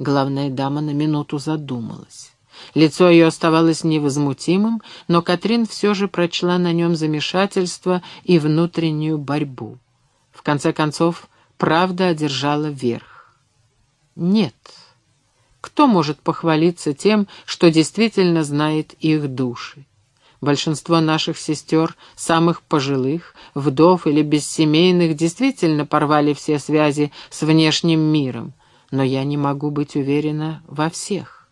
Главная дама на минуту задумалась. Лицо ее оставалось невозмутимым, но Катрин все же прочла на нем замешательство и внутреннюю борьбу. В конце концов, правда одержала верх. Нет. Кто может похвалиться тем, что действительно знает их души? Большинство наших сестер, самых пожилых, вдов или бессемейных, действительно порвали все связи с внешним миром, но я не могу быть уверена во всех.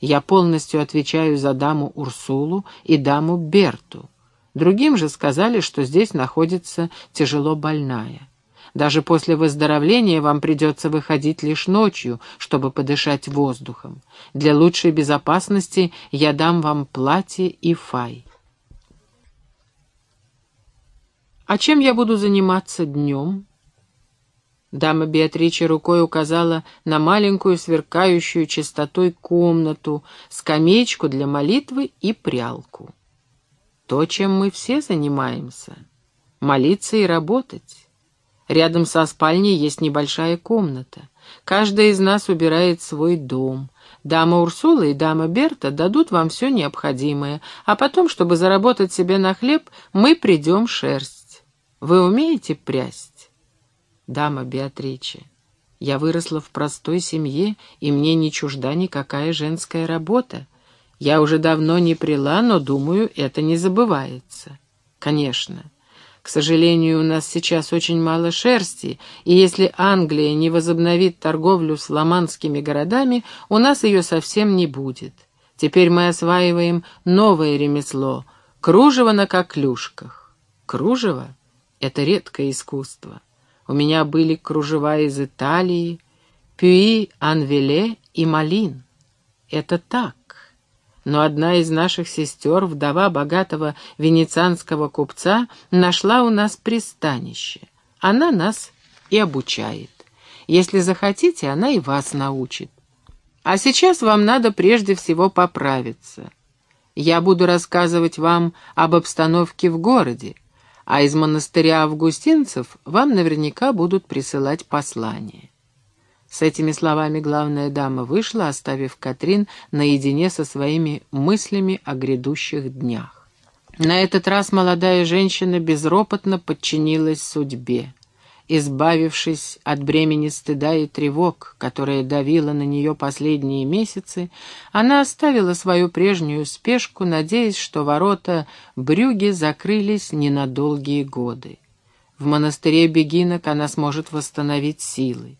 Я полностью отвечаю за даму Урсулу и даму Берту. Другим же сказали, что здесь находится тяжело больная. Даже после выздоровления вам придется выходить лишь ночью, чтобы подышать воздухом. Для лучшей безопасности я дам вам платье и фай. А чем я буду заниматься днем? Дама Беатриче рукой указала на маленькую сверкающую чистотой комнату, скамеечку для молитвы и прялку. То, чем мы все занимаемся — молиться и работать. Рядом со спальней есть небольшая комната. Каждая из нас убирает свой дом. Дама Урсула и дама Берта дадут вам все необходимое, а потом, чтобы заработать себе на хлеб, мы придем шерсть. Вы умеете прясть? Дама Беатриче, я выросла в простой семье, и мне не чужда никакая женская работа. Я уже давно не прила, но, думаю, это не забывается. Конечно. К сожалению, у нас сейчас очень мало шерсти, и если Англия не возобновит торговлю с ламанскими городами, у нас ее совсем не будет. Теперь мы осваиваем новое ремесло — кружево на коклюшках. Кружево — это редкое искусство. У меня были кружева из Италии, Пюи, Анвеле и Малин. Это так но одна из наших сестер, вдова богатого венецианского купца, нашла у нас пристанище. Она нас и обучает. Если захотите, она и вас научит. А сейчас вам надо прежде всего поправиться. Я буду рассказывать вам об обстановке в городе, а из монастыря августинцев вам наверняка будут присылать послания. С этими словами главная дама вышла, оставив Катрин наедине со своими мыслями о грядущих днях. На этот раз молодая женщина безропотно подчинилась судьбе. Избавившись от бремени стыда и тревог, которая давила на нее последние месяцы, она оставила свою прежнюю спешку, надеясь, что ворота Брюги закрылись не на долгие годы. В монастыре бегинок она сможет восстановить силы.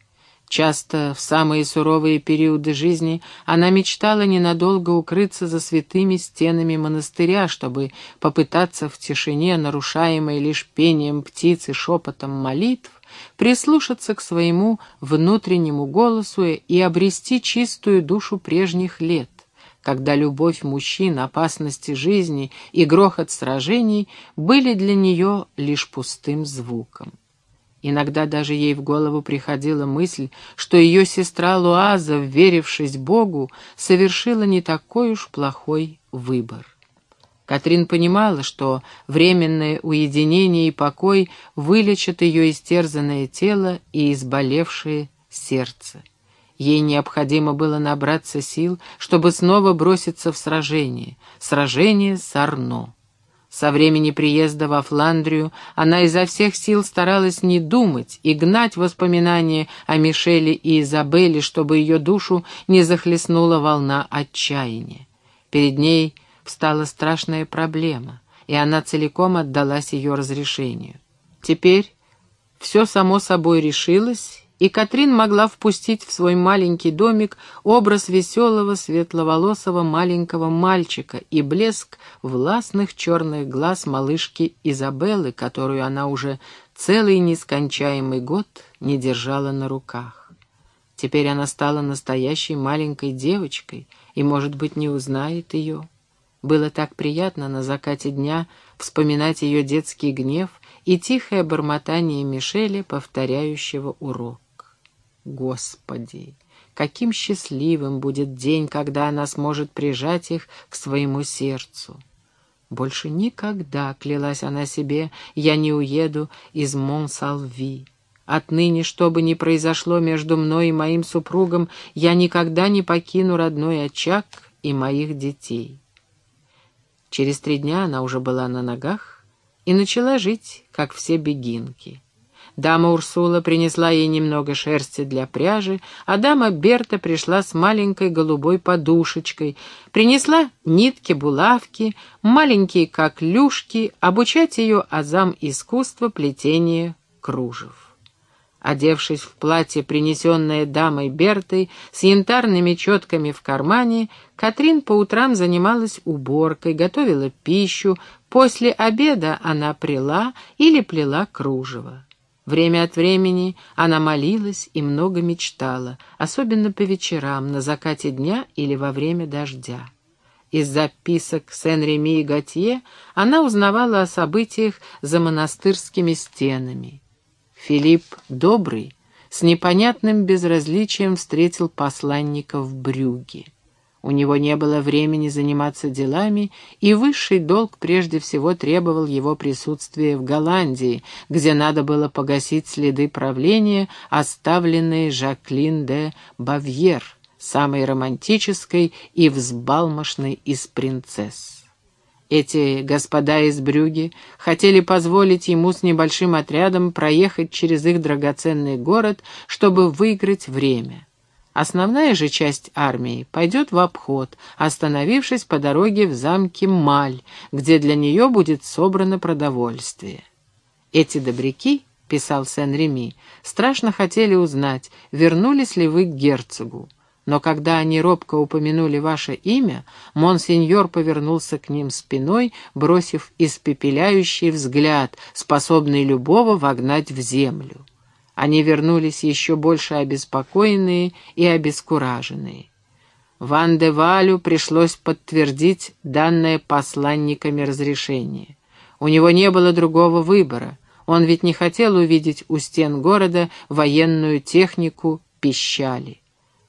Часто в самые суровые периоды жизни она мечтала ненадолго укрыться за святыми стенами монастыря, чтобы попытаться в тишине, нарушаемой лишь пением птиц и шепотом молитв, прислушаться к своему внутреннему голосу и обрести чистую душу прежних лет, когда любовь мужчин, опасности жизни и грохот сражений были для нее лишь пустым звуком. Иногда даже ей в голову приходила мысль, что ее сестра Луаза, верившись Богу, совершила не такой уж плохой выбор. Катрин понимала, что временное уединение и покой вылечат ее истерзанное тело и изболевшее сердце. Ей необходимо было набраться сил, чтобы снова броситься в сражение, сражение с Арно. Со времени приезда во Фландрию она изо всех сил старалась не думать и гнать воспоминания о Мишеле и Изабелле, чтобы ее душу не захлестнула волна отчаяния. Перед ней встала страшная проблема, и она целиком отдалась ее разрешению. Теперь все само собой решилось, и Катрин могла впустить в свой маленький домик образ веселого светловолосого маленького мальчика и блеск властных черных глаз малышки Изабеллы, которую она уже целый нескончаемый год не держала на руках. Теперь она стала настоящей маленькой девочкой и, может быть, не узнает ее. Было так приятно на закате дня вспоминать ее детский гнев и тихое бормотание Мишеля, повторяющего урок. Господи, каким счастливым будет день, когда она сможет прижать их к своему сердцу. Больше никогда, клялась она себе, я не уеду из Монсалви. Отныне, что бы ни произошло между мной и моим супругом, я никогда не покину родной очаг и моих детей. Через три дня она уже была на ногах и начала жить, как все бегинки. Дама Урсула принесла ей немного шерсти для пряжи, а дама Берта пришла с маленькой голубой подушечкой, принесла нитки-булавки, маленькие как люшки, обучать ее азам искусства плетения кружев. Одевшись в платье, принесенное дамой Бертой, с янтарными четками в кармане, Катрин по утрам занималась уборкой, готовила пищу, после обеда она прила или плела кружево. Время от времени она молилась и много мечтала, особенно по вечерам, на закате дня или во время дождя. Из записок Сен-Реми и Готье она узнавала о событиях за монастырскими стенами. Филипп Добрый с непонятным безразличием встретил посланника в Брюге. У него не было времени заниматься делами, и высший долг прежде всего требовал его присутствия в Голландии, где надо было погасить следы правления, оставленные Жаклин де Бавьер, самой романтической и взбалмошной из принцесс. Эти господа из Брюги хотели позволить ему с небольшим отрядом проехать через их драгоценный город, чтобы выиграть время. Основная же часть армии пойдет в обход, остановившись по дороге в замке Маль, где для нее будет собрано продовольствие. Эти добряки, — писал Сен-Реми, — страшно хотели узнать, вернулись ли вы к герцогу но когда они робко упомянули ваше имя, монсеньор повернулся к ним спиной, бросив испепеляющий взгляд, способный любого вогнать в землю. Они вернулись еще больше обеспокоенные и обескураженные. Ван де Валю пришлось подтвердить данное посланниками разрешение. У него не было другого выбора. Он ведь не хотел увидеть у стен города военную технику пищали.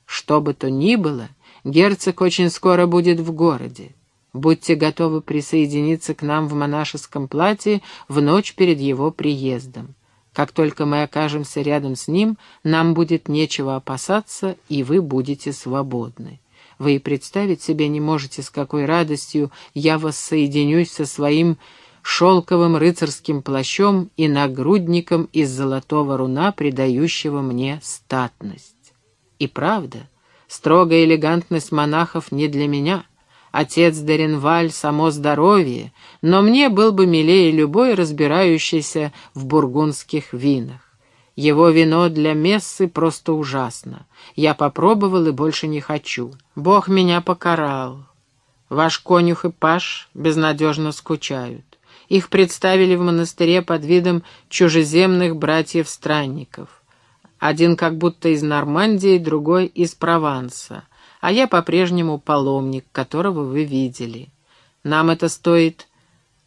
Что бы то ни было, герцог очень скоро будет в городе. Будьте готовы присоединиться к нам в монашеском платье в ночь перед его приездом. Как только мы окажемся рядом с ним, нам будет нечего опасаться, и вы будете свободны. Вы и представить себе не можете, с какой радостью я воссоединюсь со своим шелковым рыцарским плащом и нагрудником из золотого руна, придающего мне статность. И правда, строгая элегантность монахов не для меня. Отец Деренваль — само здоровье, но мне был бы милее любой, разбирающийся в бургундских винах. Его вино для мессы просто ужасно. Я попробовал и больше не хочу. Бог меня покарал. Ваш конюх и паш безнадежно скучают. Их представили в монастыре под видом чужеземных братьев-странников. Один как будто из Нормандии, другой из Прованса, а я по-прежнему паломник, которого вы видели. Нам это стоит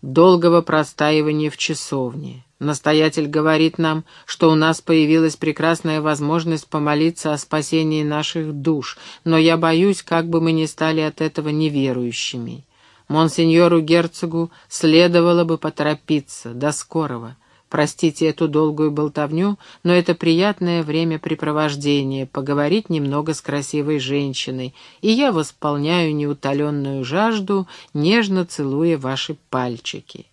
долгого простаивания в часовне. Настоятель говорит нам, что у нас появилась прекрасная возможность помолиться о спасении наших душ, но я боюсь, как бы мы ни стали от этого неверующими. Монсеньору герцогу следовало бы поторопиться, до скорого. Простите эту долгую болтовню, но это приятное времяпрепровождение, поговорить немного с красивой женщиной, и я восполняю неутоленную жажду, нежно целуя ваши пальчики.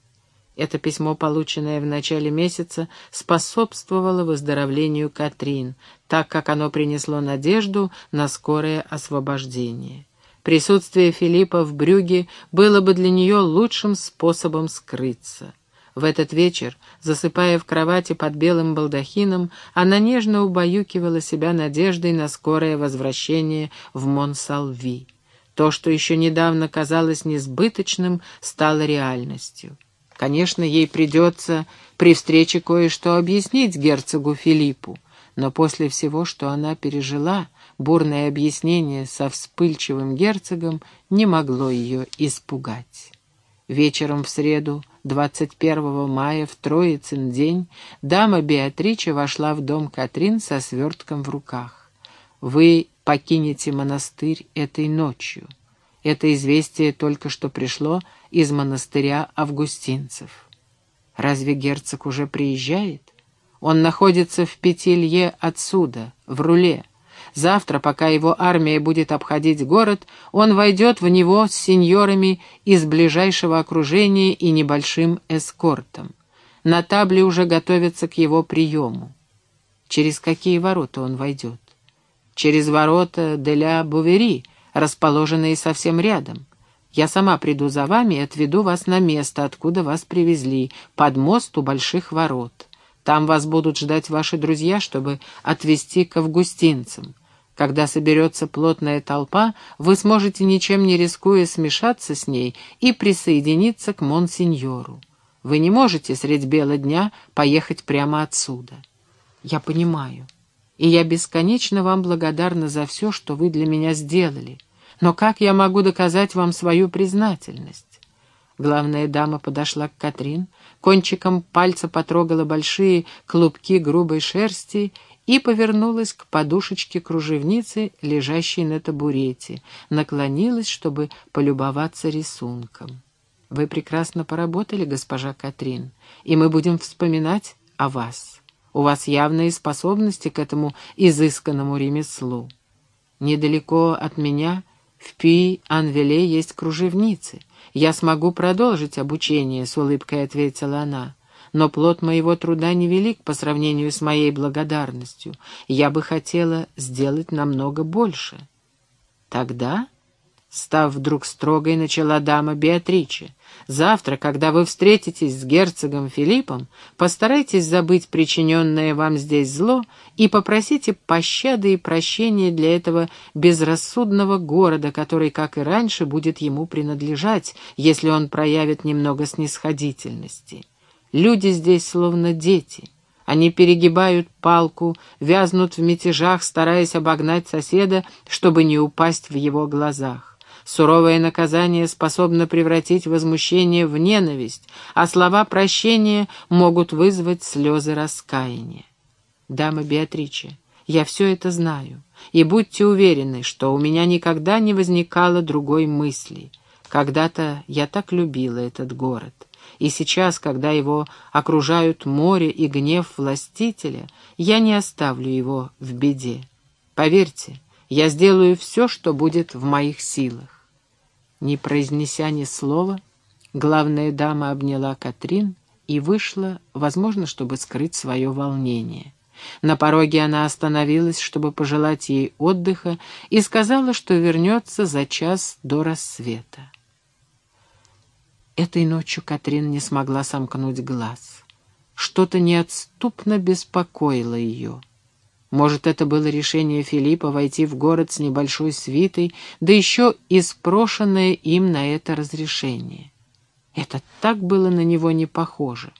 Это письмо, полученное в начале месяца, способствовало выздоровлению Катрин, так как оно принесло надежду на скорое освобождение. Присутствие Филиппа в Брюге было бы для нее лучшим способом скрыться. В этот вечер, засыпая в кровати под белым балдахином, она нежно убаюкивала себя надеждой на скорое возвращение в Монсалви. То, что еще недавно казалось несбыточным, стало реальностью. Конечно, ей придется при встрече кое-что объяснить герцогу Филиппу, но после всего, что она пережила, бурное объяснение со вспыльчивым герцогом не могло ее испугать. Вечером в среду 21 мая, в Троицын день, дама Беатрича вошла в дом Катрин со свертком в руках. «Вы покинете монастырь этой ночью». Это известие только что пришло из монастыря августинцев. Разве герцог уже приезжает? Он находится в пяти отсюда, в руле. Завтра, пока его армия будет обходить город, он войдет в него с сеньорами из ближайшего окружения и небольшим эскортом. На табле уже готовятся к его приему. Через какие ворота он войдет? Через ворота Деля Бувери, расположенные совсем рядом. Я сама приду за вами и отведу вас на место, откуда вас привезли, под мост у больших ворот. Там вас будут ждать ваши друзья, чтобы отвезти к августинцам. Когда соберется плотная толпа, вы сможете, ничем не рискуя, смешаться с ней и присоединиться к монсеньору. Вы не можете средь бела дня поехать прямо отсюда. Я понимаю, и я бесконечно вам благодарна за все, что вы для меня сделали. Но как я могу доказать вам свою признательность? Главная дама подошла к Катрин, кончиком пальца потрогала большие клубки грубой шерсти и повернулась к подушечке кружевницы, лежащей на табурете, наклонилась, чтобы полюбоваться рисунком. «Вы прекрасно поработали, госпожа Катрин, и мы будем вспоминать о вас. У вас явные способности к этому изысканному ремеслу. Недалеко от меня в Пи-Анвеле есть кружевницы. Я смогу продолжить обучение», — с улыбкой ответила она но плод моего труда невелик по сравнению с моей благодарностью. Я бы хотела сделать намного больше. Тогда, став вдруг строгой, начала дама Беатриче, завтра, когда вы встретитесь с герцогом Филиппом, постарайтесь забыть причиненное вам здесь зло и попросите пощады и прощения для этого безрассудного города, который, как и раньше, будет ему принадлежать, если он проявит немного снисходительности. Люди здесь словно дети. Они перегибают палку, вязнут в мятежах, стараясь обогнать соседа, чтобы не упасть в его глазах. Суровое наказание способно превратить возмущение в ненависть, а слова прощения могут вызвать слезы раскаяния. Дама Беатриче, я все это знаю, и будьте уверены, что у меня никогда не возникало другой мысли. Когда-то я так любила этот город и сейчас, когда его окружают море и гнев властителя, я не оставлю его в беде. Поверьте, я сделаю все, что будет в моих силах. Не произнеся ни слова, главная дама обняла Катрин и вышла, возможно, чтобы скрыть свое волнение. На пороге она остановилась, чтобы пожелать ей отдыха, и сказала, что вернется за час до рассвета. Этой ночью Катрин не смогла сомкнуть глаз. Что-то неотступно беспокоило ее. Может, это было решение Филиппа войти в город с небольшой свитой, да еще и спрошенное им на это разрешение. Это так было на него не похоже.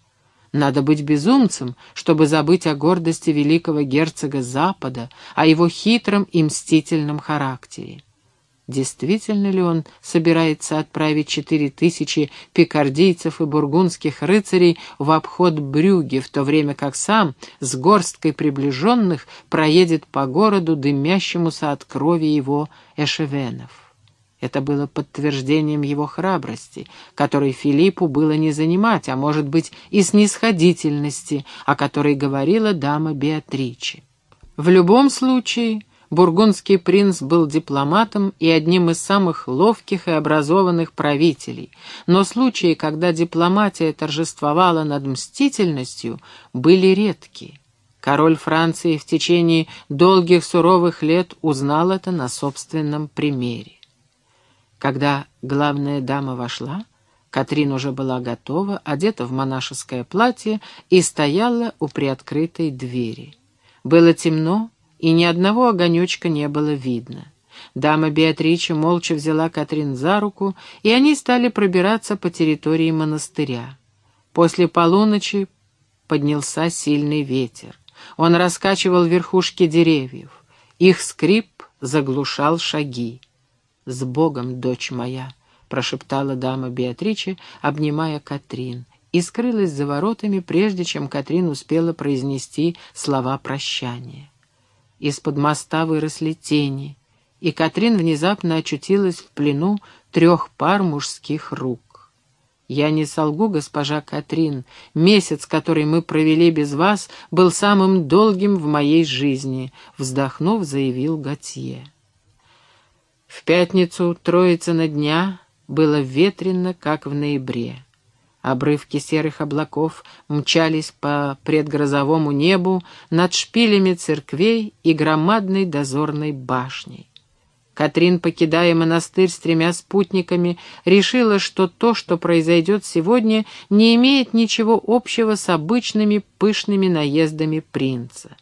Надо быть безумцем, чтобы забыть о гордости великого герцога Запада, о его хитром и мстительном характере. Действительно ли он собирается отправить четыре тысячи пикардийцев и бургундских рыцарей в обход Брюги, в то время как сам с горсткой приближенных проедет по городу, дымящемуся от крови его эшевенов? Это было подтверждением его храбрости, которой Филиппу было не занимать, а может быть и снисходительности, о которой говорила дама Беатриче. В любом случае бургундский принц был дипломатом и одним из самых ловких и образованных правителей, но случаи, когда дипломатия торжествовала над мстительностью, были редки. Король Франции в течение долгих суровых лет узнал это на собственном примере. Когда главная дама вошла, Катрин уже была готова, одета в монашеское платье и стояла у приоткрытой двери. Было темно, и ни одного огонечка не было видно. Дама Беатрича молча взяла Катрин за руку, и они стали пробираться по территории монастыря. После полуночи поднялся сильный ветер. Он раскачивал верхушки деревьев. Их скрип заглушал шаги. «С Богом, дочь моя!» — прошептала дама Беатриче, обнимая Катрин, и скрылась за воротами, прежде чем Катрин успела произнести слова прощания. Из-под моста выросли тени, и Катрин внезапно очутилась в плену трех пар мужских рук. «Я не солгу, госпожа Катрин. Месяц, который мы провели без вас, был самым долгим в моей жизни», — вздохнув, заявил Готье. В пятницу Троицына дня было ветрено, как в ноябре. Обрывки серых облаков мчались по предгрозовому небу над шпилями церквей и громадной дозорной башней. Катрин, покидая монастырь с тремя спутниками, решила, что то, что произойдет сегодня, не имеет ничего общего с обычными пышными наездами принца.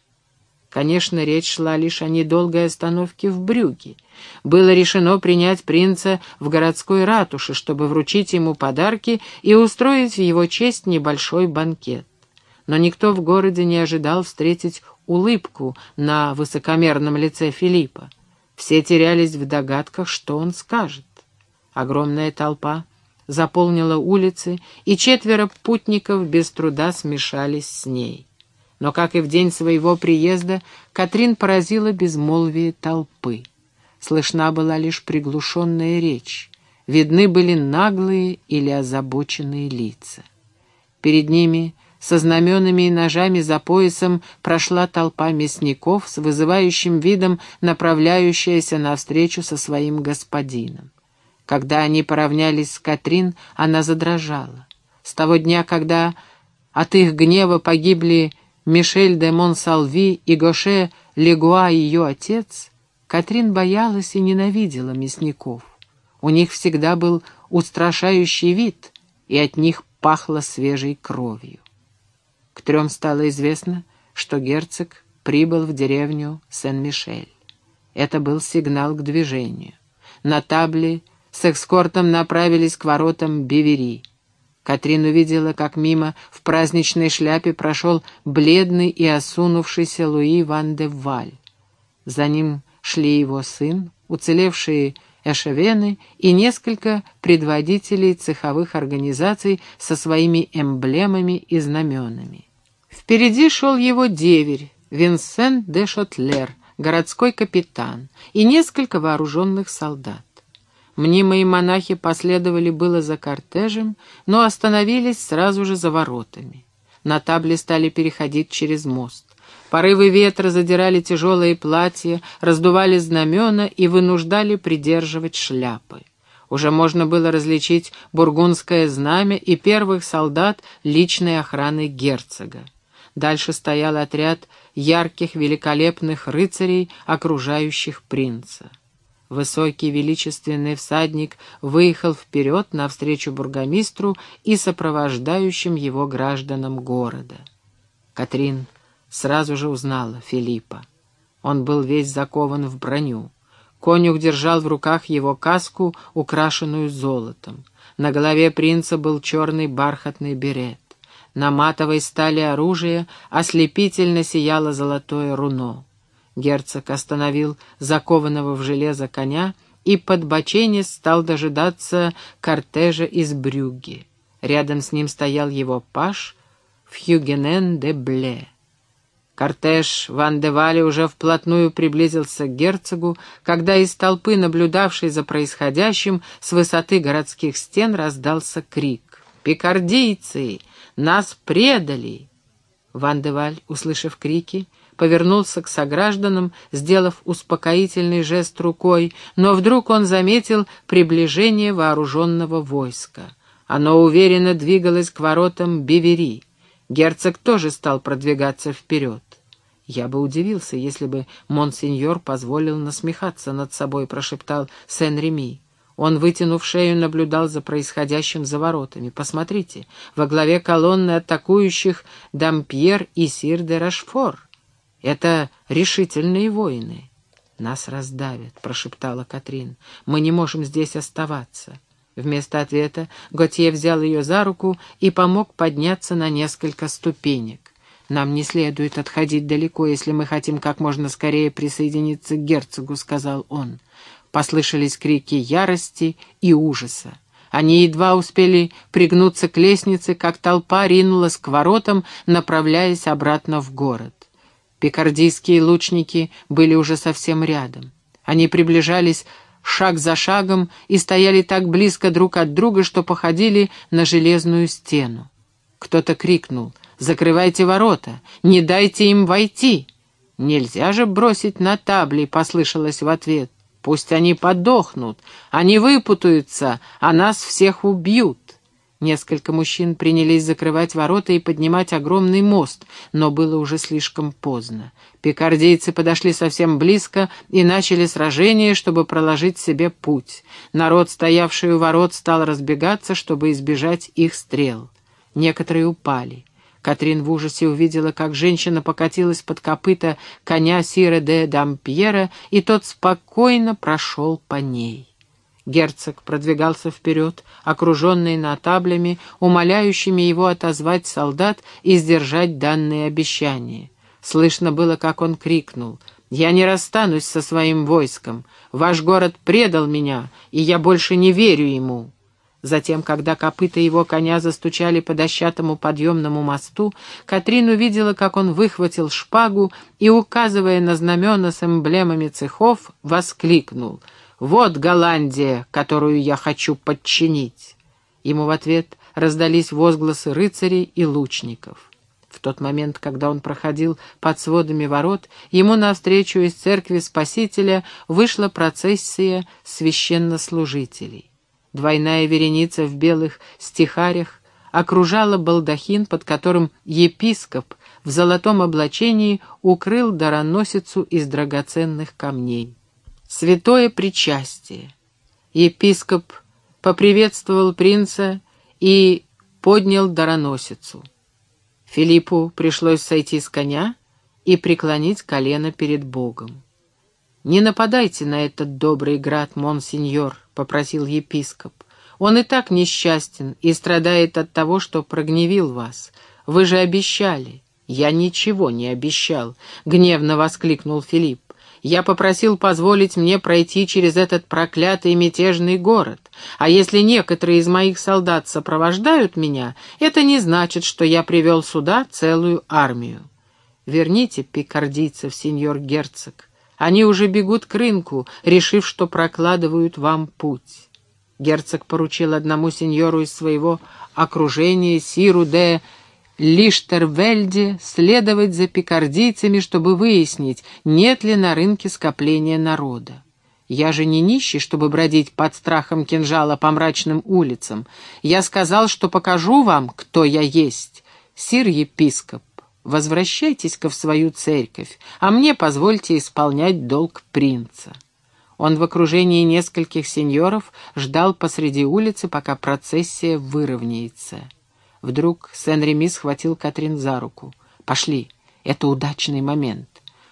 Конечно, речь шла лишь о недолгой остановке в Брюге. Было решено принять принца в городской ратуше, чтобы вручить ему подарки и устроить в его честь небольшой банкет. Но никто в городе не ожидал встретить улыбку на высокомерном лице Филиппа. Все терялись в догадках, что он скажет. Огромная толпа заполнила улицы, и четверо путников без труда смешались с ней. Но, как и в день своего приезда, Катрин поразила безмолвие толпы. Слышна была лишь приглушенная речь. Видны были наглые или озабоченные лица. Перед ними со знаменами и ножами за поясом прошла толпа мясников с вызывающим видом, направляющаяся навстречу со своим господином. Когда они поравнялись с Катрин, она задрожала. С того дня, когда от их гнева погибли Мишель де Монсалви и Гоше Легуа, ее отец, Катрин боялась и ненавидела мясников. У них всегда был устрашающий вид, и от них пахло свежей кровью. К трем стало известно, что герцог прибыл в деревню Сен-Мишель. Это был сигнал к движению. На табле с экскортом направились к воротам Бевери. Катрин увидела, как мимо в праздничной шляпе прошел бледный и осунувшийся Луи Ван де Валь. За ним шли его сын, уцелевшие эшевены и несколько предводителей цеховых организаций со своими эмблемами и знаменами. Впереди шел его деверь, Винсент де Шотлер, городской капитан, и несколько вооруженных солдат. Мнимые монахи последовали было за кортежем, но остановились сразу же за воротами. На табле стали переходить через мост. Порывы ветра задирали тяжелые платья, раздували знамена и вынуждали придерживать шляпы. Уже можно было различить бургундское знамя и первых солдат личной охраны герцога. Дальше стоял отряд ярких великолепных рыцарей, окружающих принца. Высокий величественный всадник выехал вперед навстречу бургомистру и сопровождающим его гражданам города. Катрин сразу же узнала Филиппа. Он был весь закован в броню. Конюх держал в руках его каску, украшенную золотом. На голове принца был черный бархатный берет. На матовой стали оружия ослепительно сияло золотое руно. Герцог остановил закованного в железо коня и под боченец стал дожидаться кортежа из Брюгге. Рядом с ним стоял его паш в Хюгенен де Бле. Кортеж Ван де Вале уже вплотную приблизился к герцогу, когда из толпы, наблюдавшей за происходящим, с высоты городских стен раздался крик. «Пикардийцы! Нас предали!» Ван де Валь, услышав крики, повернулся к согражданам, сделав успокоительный жест рукой, но вдруг он заметил приближение вооруженного войска. Оно уверенно двигалось к воротам Бевери. Герцог тоже стал продвигаться вперед. «Я бы удивился, если бы монсеньор позволил насмехаться над собой», — прошептал Сен-Реми. Он, вытянув шею, наблюдал за происходящим за воротами. «Посмотрите, во главе колонны атакующих Дампьер и Сир де Рашфор. Это решительные воины». «Нас раздавят», — прошептала Катрин. «Мы не можем здесь оставаться». Вместо ответа Готье взял ее за руку и помог подняться на несколько ступенек. «Нам не следует отходить далеко, если мы хотим как можно скорее присоединиться к герцогу», — сказал он. Послышались крики ярости и ужаса. Они едва успели пригнуться к лестнице, как толпа ринулась к воротам, направляясь обратно в город. Пикардийские лучники были уже совсем рядом. Они приближались шаг за шагом и стояли так близко друг от друга, что походили на железную стену. Кто-то крикнул «Закрывайте ворота! Не дайте им войти!» «Нельзя же бросить на табли!» — послышалось в ответ. «Пусть они подохнут! Они выпутаются, а нас всех убьют!» Несколько мужчин принялись закрывать ворота и поднимать огромный мост, но было уже слишком поздно. Пикардейцы подошли совсем близко и начали сражение, чтобы проложить себе путь. Народ, стоявший у ворот, стал разбегаться, чтобы избежать их стрел. Некоторые упали. Катрин в ужасе увидела, как женщина покатилась под копыта коня Сира де Дампьера, и тот спокойно прошел по ней. Герцог продвигался вперед, окруженный натаблями, умоляющими его отозвать солдат и сдержать данные обещания. Слышно было, как он крикнул «Я не расстанусь со своим войском. Ваш город предал меня, и я больше не верю ему». Затем, когда копыта его коня застучали по дощатому подъемному мосту, Катрин увидела, как он выхватил шпагу и, указывая на знамена с эмблемами цехов, воскликнул — вот Голландия, которую я хочу подчинить. Ему в ответ раздались возгласы рыцарей и лучников. В тот момент, когда он проходил под сводами ворот, ему навстречу из церкви Спасителя вышла процессия священнослужителей. Двойная вереница в белых стихарях окружала балдахин, под которым епископ в золотом облачении укрыл дароносицу из драгоценных камней. Святое причастие. Епископ поприветствовал принца и поднял дароносицу. Филиппу пришлось сойти с коня и преклонить колено перед Богом. «Не нападайте на этот добрый град, монсеньор», — попросил епископ. «Он и так несчастен и страдает от того, что прогневил вас. Вы же обещали». «Я ничего не обещал», — гневно воскликнул Филипп. Я попросил позволить мне пройти через этот проклятый мятежный город, а если некоторые из моих солдат сопровождают меня, это не значит, что я привел сюда целую армию. Верните пикардийцев, сеньор герцог. Они уже бегут к рынку, решив, что прокладывают вам путь. Герцог поручил одному сеньору из своего окружения, Сиру де Лиштервельде следовать за пикардийцами, чтобы выяснить, нет ли на рынке скопления народа. Я же не нищий, чтобы бродить под страхом кинжала по мрачным улицам. Я сказал, что покажу вам, кто я есть. Сир-епископ, возвращайтесь-ка в свою церковь, а мне позвольте исполнять долг принца. Он в окружении нескольких сеньоров ждал посреди улицы, пока процессия выровняется. Вдруг Сен-Реми схватил Катрин за руку. «Пошли, это удачный момент».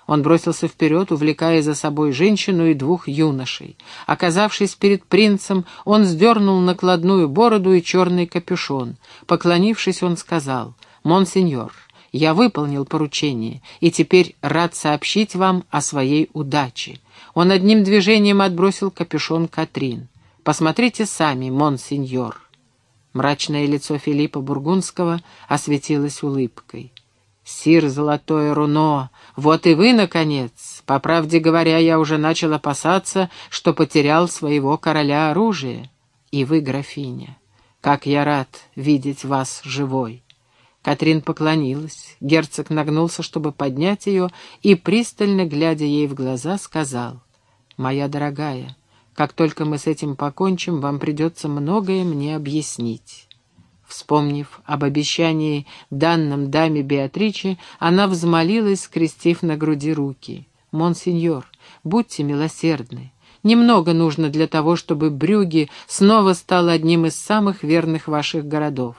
Он бросился вперед, увлекая за собой женщину и двух юношей. Оказавшись перед принцем, он сдернул накладную бороду и черный капюшон. Поклонившись, он сказал, «Монсеньор, я выполнил поручение, и теперь рад сообщить вам о своей удаче». Он одним движением отбросил капюшон Катрин. «Посмотрите сами, монсеньор». Мрачное лицо Филиппа Бургундского осветилось улыбкой. «Сир Золотое Руно, вот и вы, наконец! По правде говоря, я уже начал опасаться, что потерял своего короля оружия. И вы, графиня, как я рад видеть вас живой!» Катрин поклонилась, герцог нагнулся, чтобы поднять ее, и, пристально глядя ей в глаза, сказал, «Моя дорогая, как только мы с этим покончим, вам придется многое мне объяснить». Вспомнив об обещании данном даме Беатриче, она взмолилась, скрестив на груди руки. «Монсеньор, будьте милосердны. Немного нужно для того, чтобы Брюги снова стал одним из самых верных ваших городов».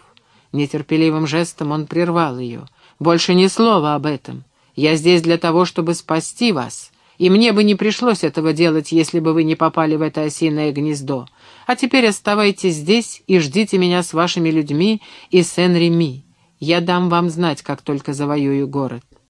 Нетерпеливым жестом он прервал ее. «Больше ни слова об этом. Я здесь для того, чтобы спасти вас и мне бы не пришлось этого делать, если бы вы не попали в это осиное гнездо. А теперь оставайтесь здесь и ждите меня с вашими людьми и Сен-Реми. Я дам вам знать, как только завоюю город.